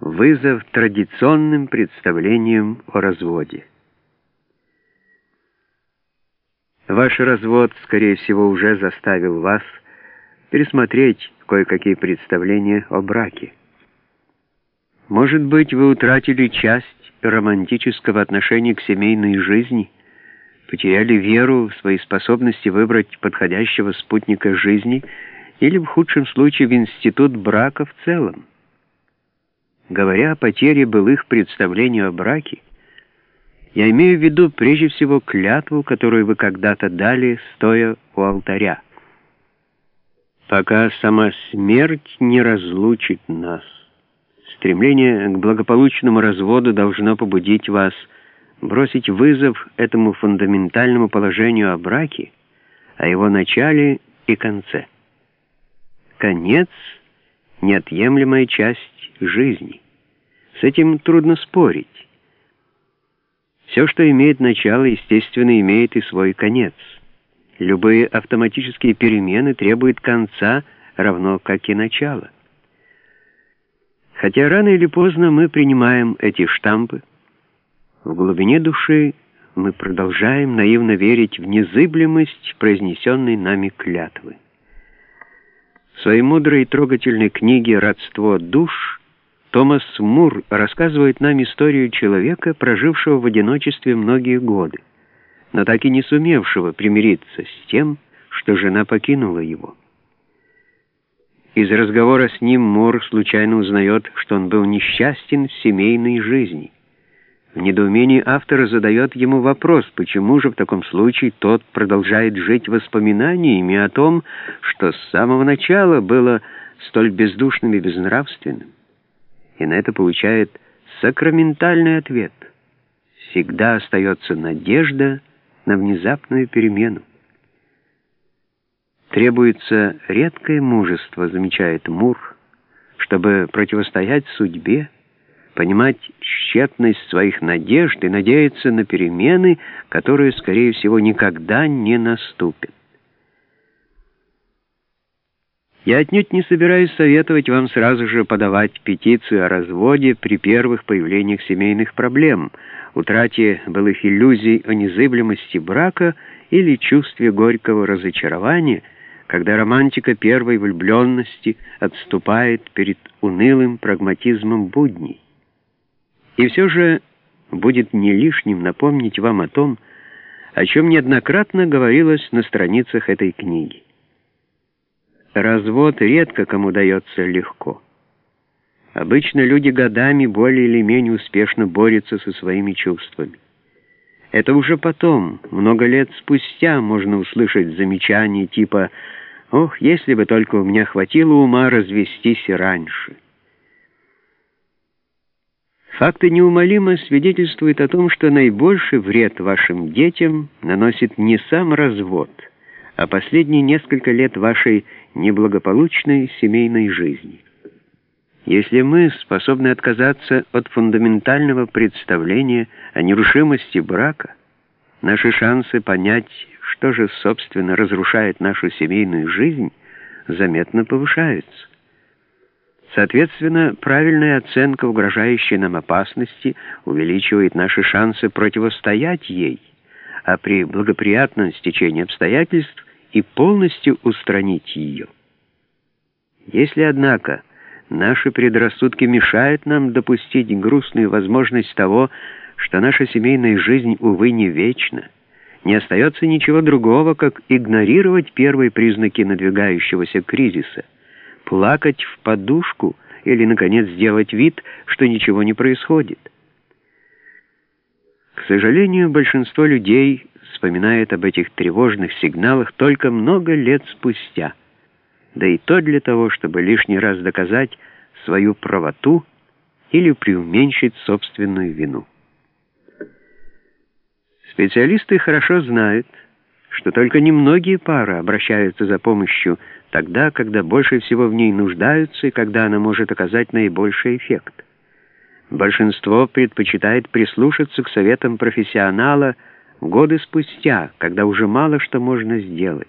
Вызов традиционным представлениям о разводе. Ваш развод, скорее всего, уже заставил вас пересмотреть кое-какие представления о браке. Может быть, вы утратили часть романтического отношения к семейной жизни, потеряли веру в свои способности выбрать подходящего спутника жизни или, в худшем случае, в институт брака в целом. Говоря о потере былых представлений о браке, я имею в виду прежде всего клятву, которую вы когда-то дали, стоя у алтаря. Пока сама смерть не разлучит нас. Стремление к благополучному разводу должно побудить вас бросить вызов этому фундаментальному положению о браке, о его начале и конце. Конец — неотъемлемая часть жизни. С этим трудно спорить. Все, что имеет начало, естественно, имеет и свой конец. Любые автоматические перемены требуют конца, равно как и начала. Хотя рано или поздно мы принимаем эти штампы, в глубине души мы продолжаем наивно верить в незыблемость произнесенной нами клятвы. В своей мудрой и трогательной книге «Родство душ» Томас Мур рассказывает нам историю человека, прожившего в одиночестве многие годы, но так и не сумевшего примириться с тем, что жена покинула его. Из разговора с ним Мур случайно узнает, что он был несчастен в семейной жизни. В недоумении автор задает ему вопрос, почему же в таком случае тот продолжает жить воспоминаниями о том, что с самого начала было столь бездушным и безнравственным и на это получает сакраментальный ответ. Всегда остается надежда на внезапную перемену. Требуется редкое мужество, замечает Мур, чтобы противостоять судьбе, понимать тщетность своих надежд и надеяться на перемены, которые, скорее всего, никогда не наступят. Я отнюдь не собираюсь советовать вам сразу же подавать петицию о разводе при первых появлениях семейных проблем, утрате былых иллюзий о незыблемости брака или чувстве горького разочарования, когда романтика первой влюбленности отступает перед унылым прагматизмом будней. И все же будет не лишним напомнить вам о том, о чем неоднократно говорилось на страницах этой книги. Развод редко кому дается легко. Обычно люди годами более или менее успешно борются со своими чувствами. Это уже потом, много лет спустя, можно услышать замечания типа «Ох, если бы только у меня хватило ума развестись и раньше». Факты неумолимо свидетельствуют о том, что наибольший вред вашим детям наносит не сам развод – о последние несколько лет вашей неблагополучной семейной жизни. Если мы способны отказаться от фундаментального представления о нерушимости брака, наши шансы понять, что же, собственно, разрушает нашу семейную жизнь, заметно повышаются. Соответственно, правильная оценка угрожающей нам опасности увеличивает наши шансы противостоять ей, а при благоприятном стечении обстоятельств и полностью устранить ее. Если, однако, наши предрассудки мешают нам допустить грустную возможность того, что наша семейная жизнь, увы, не вечна, не остается ничего другого, как игнорировать первые признаки надвигающегося кризиса, плакать в подушку или, наконец, сделать вид, что ничего не происходит. К сожалению, большинство людей вспоминает об этих тревожных сигналах только много лет спустя, да и то для того, чтобы лишний раз доказать свою правоту или преуменьшить собственную вину. Специалисты хорошо знают, что только немногие пары обращаются за помощью тогда, когда больше всего в ней нуждаются и когда она может оказать наибольший эффект. Большинство предпочитает прислушаться к советам профессионала, годы спустя, когда уже мало что можно сделать.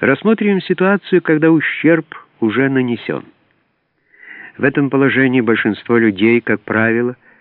Рассмотрим ситуацию, когда ущерб уже нанесен. В этом положении большинство людей, как правило,